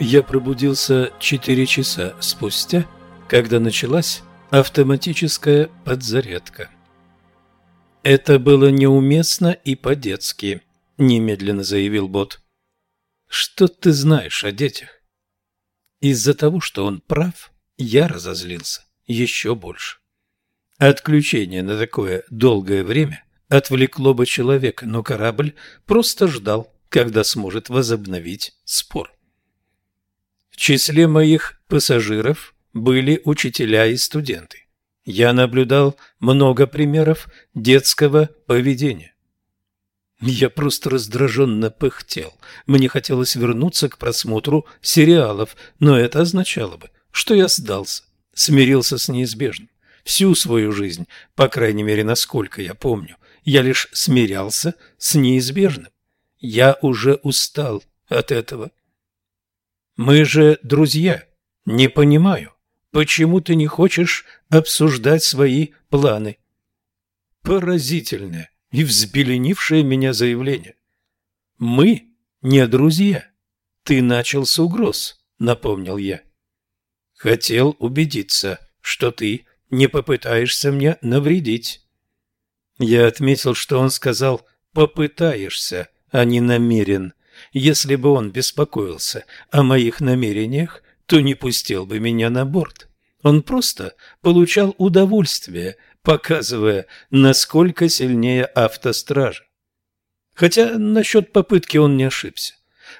Я пробудился четыре часа спустя, когда началась автоматическая подзарядка. Это было неуместно и по-детски, немедленно заявил бот. Что ты знаешь о детях? Из-за того, что он прав, я разозлился еще больше. Отключение на такое долгое время отвлекло бы человека, но корабль просто ждал, когда сможет возобновить спор. В числе моих пассажиров были учителя и студенты. Я наблюдал много примеров детского поведения. Я просто раздраженно пыхтел. Мне хотелось вернуться к просмотру сериалов, но это означало бы, что я сдался, смирился с неизбежным. Всю свою жизнь, по крайней мере, насколько я помню, я лишь смирялся с неизбежным. Я уже устал от этого. Мы же друзья. Не понимаю, почему ты не хочешь обсуждать свои планы? Поразительное и взбеленившее меня заявление. Мы не друзья. Ты начал с угроз, напомнил я. Хотел убедиться, что ты не попытаешься мне навредить. Я отметил, что он сказал «попытаешься», а не «намерен». Если бы он беспокоился о моих намерениях, то не пустил бы меня на борт. Он просто получал удовольствие, показывая, насколько сильнее автостража. Хотя насчет попытки он не ошибся.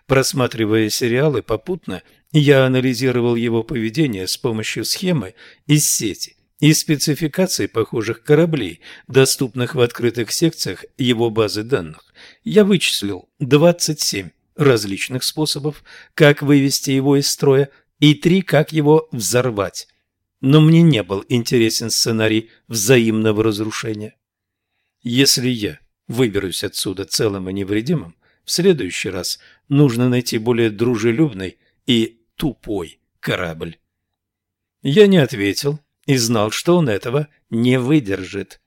Просматривая сериалы попутно, я анализировал его поведение с помощью схемы из сети и спецификаций похожих кораблей, доступных в открытых секциях его базы данных. Я вычислил 27 различных способов, как вывести его из строя, и три, как его взорвать. Но мне не был интересен сценарий взаимного разрушения. Если я выберусь отсюда целым и невредимым, в следующий раз нужно найти более дружелюбный и тупой корабль. Я не ответил и знал, что он этого не выдержит.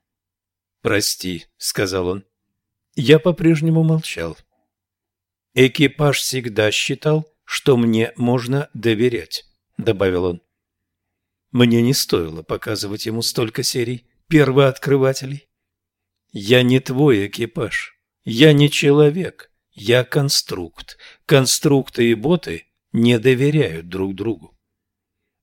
«Прости», — сказал он. Я по-прежнему молчал. «Экипаж всегда считал, что мне можно доверять», — добавил он. Мне не стоило показывать ему столько серий первооткрывателей. «Я не твой экипаж. Я не человек. Я конструкт. Конструкты и боты не доверяют друг другу».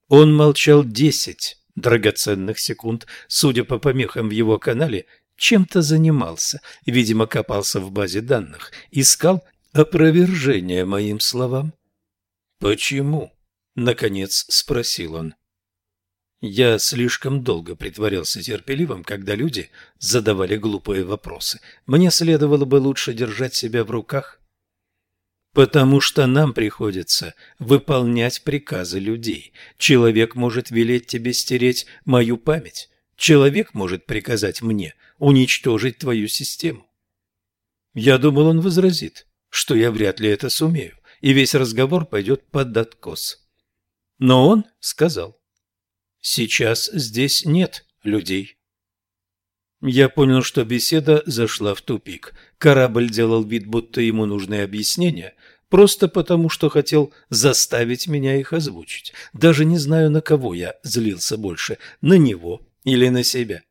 Он молчал десять драгоценных секунд, судя по помехам в его канале, чем-то занимался, видимо, копался в базе данных, искал опровержение моим словам. «Почему?» — наконец спросил он. Я слишком долго притворялся терпеливым, когда люди задавали глупые вопросы. Мне следовало бы лучше держать себя в руках. Потому что нам приходится выполнять приказы людей. Человек может велеть тебе стереть мою память. Человек может приказать мне уничтожить твою систему. Я думал, он возразит, что я вряд ли это сумею, и весь разговор пойдет под откос. Но он сказал, сейчас здесь нет людей. Я понял, что беседа зашла в тупик. Корабль делал вид, будто ему нужны объяснения, просто потому, что хотел заставить меня их озвучить. Даже не знаю, на кого я злился больше, на него или на себя.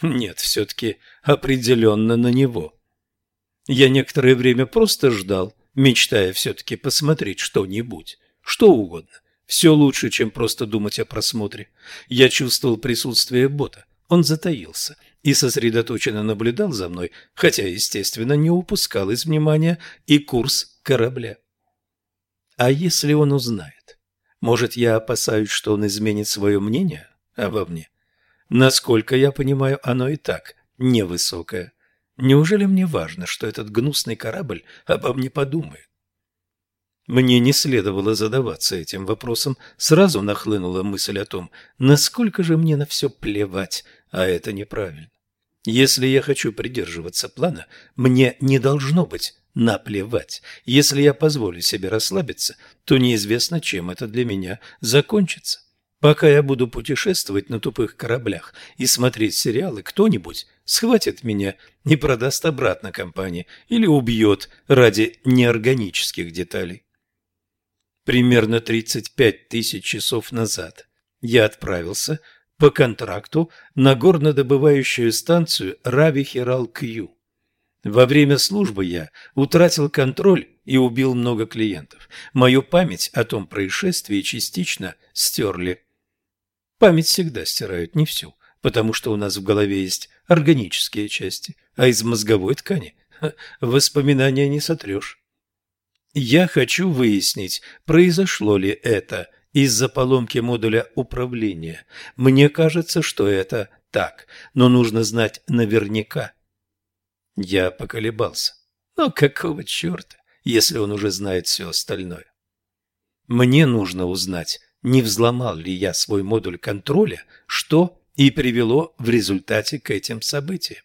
Нет, все-таки определенно на него. Я некоторое время просто ждал, мечтая все-таки посмотреть что-нибудь, что угодно. Все лучше, чем просто думать о просмотре. Я чувствовал присутствие бота. Он затаился и сосредоточенно наблюдал за мной, хотя, естественно, не упускал из внимания и курс корабля. А если он узнает? Может, я опасаюсь, что он изменит свое мнение обо мне? Насколько я понимаю, оно и так невысокое. Неужели мне важно, что этот гнусный корабль обо мне подумает? Мне не следовало задаваться этим вопросом. Сразу нахлынула мысль о том, насколько же мне на все плевать, а это неправильно. Если я хочу придерживаться плана, мне не должно быть наплевать. Если я позволю себе расслабиться, то неизвестно, чем это для меня закончится. Пока я буду путешествовать на тупых кораблях и смотреть сериалы, кто-нибудь схватит меня и продаст обратно компании или убьет ради неорганических деталей. Примерно 35 тысяч часов назад я отправился по контракту на горнодобывающую станцию Рави Хирал Кью. Во время службы я утратил контроль и убил много клиентов. Мою память о том происшествии частично стерли. Память всегда стирают, не всю, потому что у нас в голове есть органические части, а из мозговой ткани воспоминания не сотрешь. Я хочу выяснить, произошло ли это из-за поломки модуля управления. Мне кажется, что это так, но нужно знать наверняка. Я поколебался. Но какого черта, если он уже знает все остальное? Мне нужно узнать, не взломал ли я свой модуль контроля, что и привело в результате к этим событиям.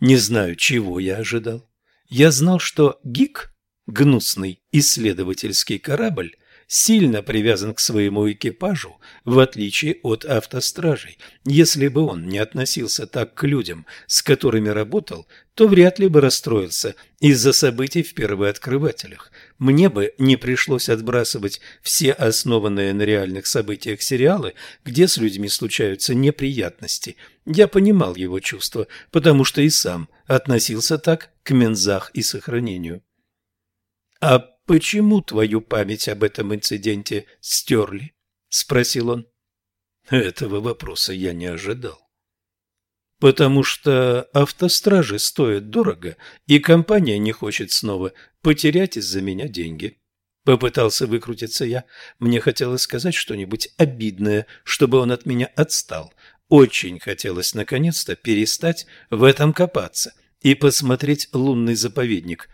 Не знаю, чего я ожидал. Я знал, что ГИК, гнусный исследовательский корабль, сильно привязан к своему экипажу, в отличие от автостражей. Если бы он не относился так к людям, с которыми работал, то вряд ли бы расстроился из-за событий в первооткрывателях. Мне бы не пришлось отбрасывать все основанные на реальных событиях сериалы, где с людьми случаются неприятности. Я понимал его чувства, потому что и сам относился так к мензах и сохранению. А «Почему твою память об этом инциденте стерли?» – спросил он. Этого вопроса я не ожидал. «Потому что автостражи стоят дорого, и компания не хочет снова потерять из-за меня деньги». Попытался выкрутиться я. Мне хотелось сказать что-нибудь обидное, чтобы он от меня отстал. Очень хотелось наконец-то перестать в этом копаться и посмотреть лунный заповедник.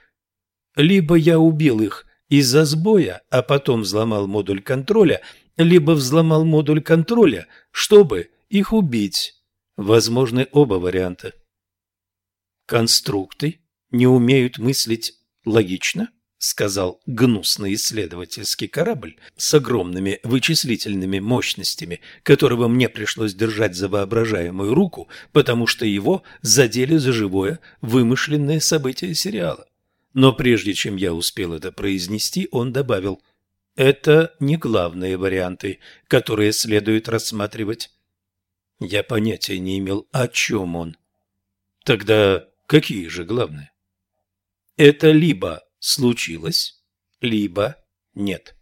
Либо я убил их из-за сбоя, а потом взломал модуль контроля, либо взломал модуль контроля, чтобы их убить. Возможны оба варианта. Конструкты не умеют мыслить логично, сказал гнусный исследовательский корабль с огромными вычислительными мощностями, которого мне пришлось держать за воображаемую руку, потому что его задели за живое вымышленные события сериала. Но прежде чем я успел это произнести, он добавил «Это не главные варианты, которые следует рассматривать». Я понятия не имел, о чем он. Тогда какие же главные? Это либо случилось, либо нет.